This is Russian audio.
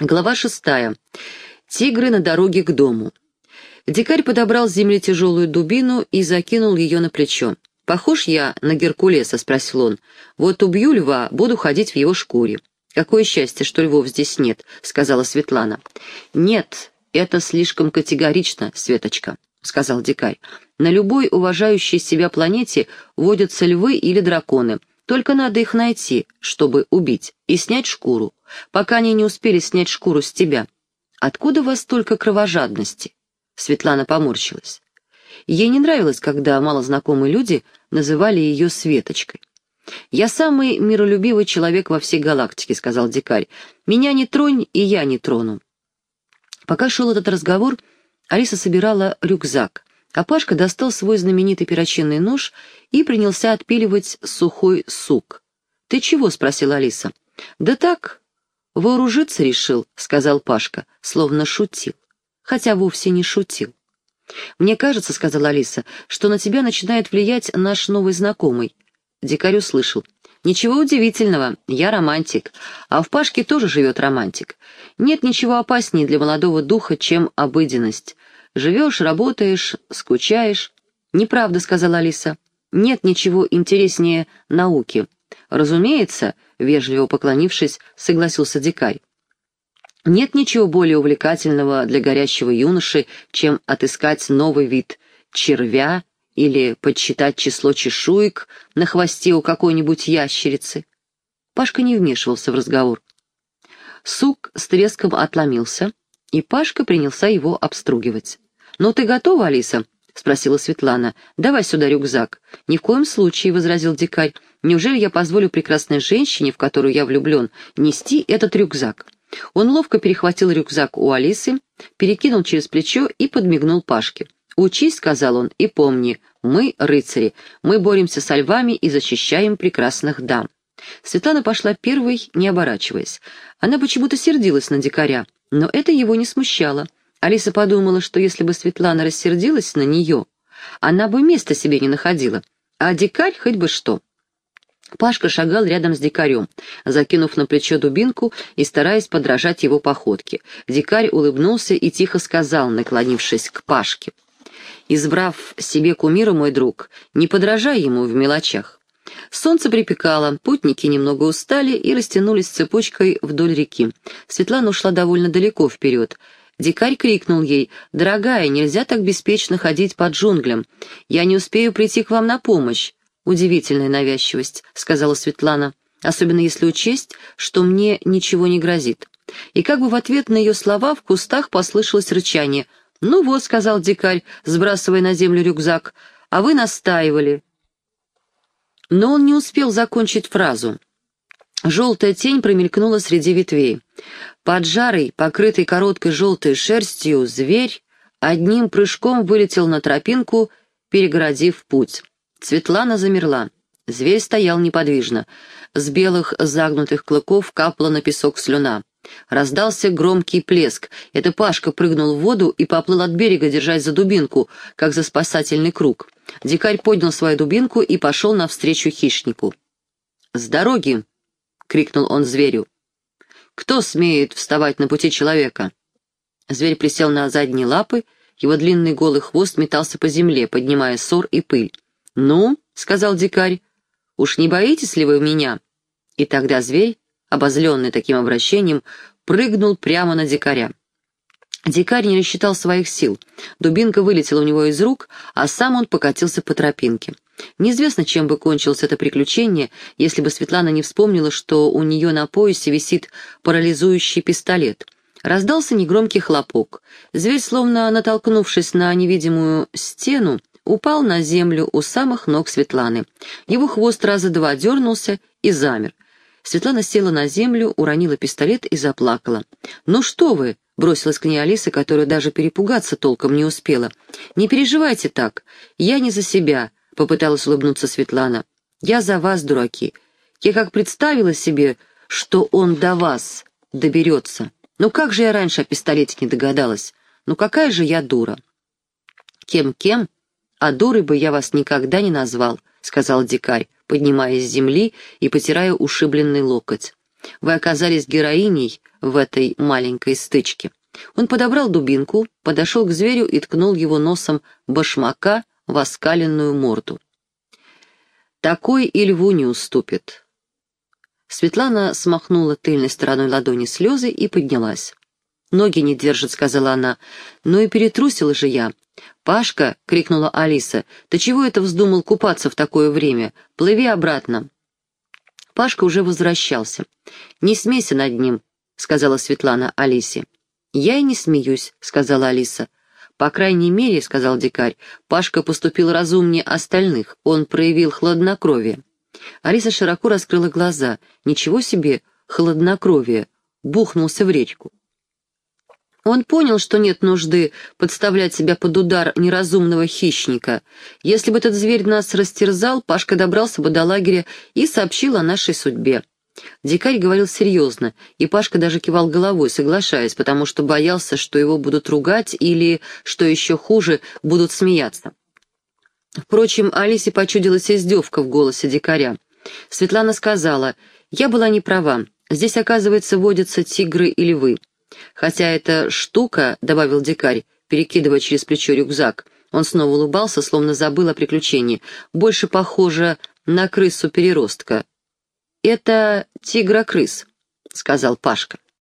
Глава шестая. Тигры на дороге к дому. Дикарь подобрал с земли тяжелую дубину и закинул ее на плечо. «Похож я на Геркулеса?» — спросил он. «Вот убью льва, буду ходить в его шкуре». «Какое счастье, что львов здесь нет», — сказала Светлана. «Нет, это слишком категорично, Светочка», — сказал дикарь. «На любой уважающей себя планете водятся львы или драконы». Только надо их найти, чтобы убить, и снять шкуру, пока они не успели снять шкуру с тебя. Откуда у вас столько кровожадности?» Светлана поморщилась. Ей не нравилось, когда малознакомые люди называли ее Светочкой. «Я самый миролюбивый человек во всей галактике», — сказал дикарь. «Меня не тронь, и я не трону». Пока шел этот разговор, Алиса собирала рюкзак а Пашка достал свой знаменитый перочинный нож и принялся отпиливать сухой сук. «Ты чего?» — спросила Алиса. «Да так, вооружиться решил», — сказал Пашка, словно шутил, хотя вовсе не шутил. «Мне кажется», — сказала Алиса, — «что на тебя начинает влиять наш новый знакомый». Дикарь услышал. «Ничего удивительного, я романтик, а в Пашке тоже живет романтик. Нет ничего опаснее для молодого духа, чем обыденность. Живешь, работаешь, скучаешь. Неправда, сказала Алиса. Нет ничего интереснее науки. Разумеется, вежливо поклонившись, согласился дикарь. Нет ничего более увлекательного для горящего юноши, чем отыскать новый вид червя или подсчитать число чешуек на хвосте у какой-нибудь ящерицы. Пашка не вмешивался в разговор. Сук с треском отломился, и Пашка принялся его обстругивать. «Ну ты готова, Алиса?» — спросила Светлана. «Давай сюда рюкзак». «Ни в коем случае», — возразил дикарь. «Неужели я позволю прекрасной женщине, в которую я влюблен, нести этот рюкзак?» Он ловко перехватил рюкзак у Алисы, перекинул через плечо и подмигнул Пашке. «Учись», — сказал он, — «и помни, мы рыцари, мы боремся со львами и защищаем прекрасных дам». Светлана пошла первой, не оборачиваясь. Она почему-то сердилась на дикаря, но это его не смущало. Алиса подумала, что если бы Светлана рассердилась на нее, она бы места себе не находила, а дикарь хоть бы что. Пашка шагал рядом с дикарем, закинув на плечо дубинку и стараясь подражать его походке. Дикарь улыбнулся и тихо сказал, наклонившись к Пашке. «Избрав себе кумира, мой друг, не подражай ему в мелочах». Солнце припекало, путники немного устали и растянулись цепочкой вдоль реки. Светлана ушла довольно далеко вперед. Дикарь крикнул ей, «Дорогая, нельзя так беспечно ходить по джунглям. Я не успею прийти к вам на помощь». «Удивительная навязчивость», — сказала Светлана, «особенно если учесть, что мне ничего не грозит». И как бы в ответ на ее слова в кустах послышалось рычание. «Ну вот», — сказал дикарь, сбрасывая на землю рюкзак, — «а вы настаивали». Но он не успел закончить фразу. Желтая тень промелькнула среди ветвей. Поджарый, покрытый короткой желтой шерстью, зверь одним прыжком вылетел на тропинку, перегородив путь. Светлана замерла. Зверь стоял неподвижно. С белых загнутых клыков капала на песок слюна. Раздался громкий плеск. Это Пашка прыгнул в воду и поплыл от берега, держась за дубинку, как за спасательный круг. Дикарь поднял свою дубинку и пошел навстречу хищнику. «С дороги!» — крикнул он зверю. Кто смеет вставать на пути человека?» Зверь присел на задние лапы, его длинный голый хвост метался по земле, поднимая ссор и пыль. «Ну», — сказал дикарь, — «уж не боитесь ли вы меня?» И тогда зверь, обозленный таким обращением, прыгнул прямо на дикаря. Дикарь не рассчитал своих сил. Дубинка вылетела у него из рук, а сам он покатился по тропинке. Неизвестно, чем бы кончилось это приключение, если бы Светлана не вспомнила, что у нее на поясе висит парализующий пистолет. Раздался негромкий хлопок. Зверь, словно натолкнувшись на невидимую стену, упал на землю у самых ног Светланы. Его хвост раза два дернулся и замер. Светлана села на землю, уронила пистолет и заплакала. «Ну что вы?» — бросилась к ней Алиса, которая даже перепугаться толком не успела. «Не переживайте так. Я не за себя. — попыталась улыбнуться Светлана. «Я за вас, дураки. Я как представила себе, что он до вас доберется. Ну как же я раньше о пистолете не догадалась? Ну какая же я дура?» «Кем-кем? А дурой бы я вас никогда не назвал», — сказал дикарь, поднимаясь с земли и потирая ушибленный локоть. Вы оказались героиней в этой маленькой стычке». Он подобрал дубинку, подошел к зверю и ткнул его носом башмака в оскаленную морду. «Такой и льву не уступит». Светлана смахнула тыльной стороной ладони слезы и поднялась. «Ноги не держат», — сказала она. «Ну и перетрусила же я. «Пашка!» — крикнула Алиса. «Ты чего это вздумал купаться в такое время? Плыви обратно!» Пашка уже возвращался. «Не смейся над ним», — сказала Светлана Алисе. «Я и не смеюсь», — сказала Алиса. «По крайней мере», — сказал дикарь, — «Пашка поступил разумнее остальных, он проявил хладнокровие». Алиса широко раскрыла глаза. «Ничего себе, хладнокровие!» Бухнулся в речку. Он понял, что нет нужды подставлять себя под удар неразумного хищника. Если бы этот зверь нас растерзал, Пашка добрался бы до лагеря и сообщил о нашей судьбе. Дикарь говорил серьезно, и Пашка даже кивал головой, соглашаясь, потому что боялся, что его будут ругать или, что еще хуже, будут смеяться. Впрочем, Алисе почудилась издевка в голосе дикаря. Светлана сказала, «Я была не права. Здесь, оказывается, водятся тигры и львы. Хотя эта штука, — добавил дикарь, перекидывая через плечо рюкзак, он снова улыбался, словно забыл о приключении, больше похоже на крысу-переростка. «Это тигрокрыс», — сказал Пашка.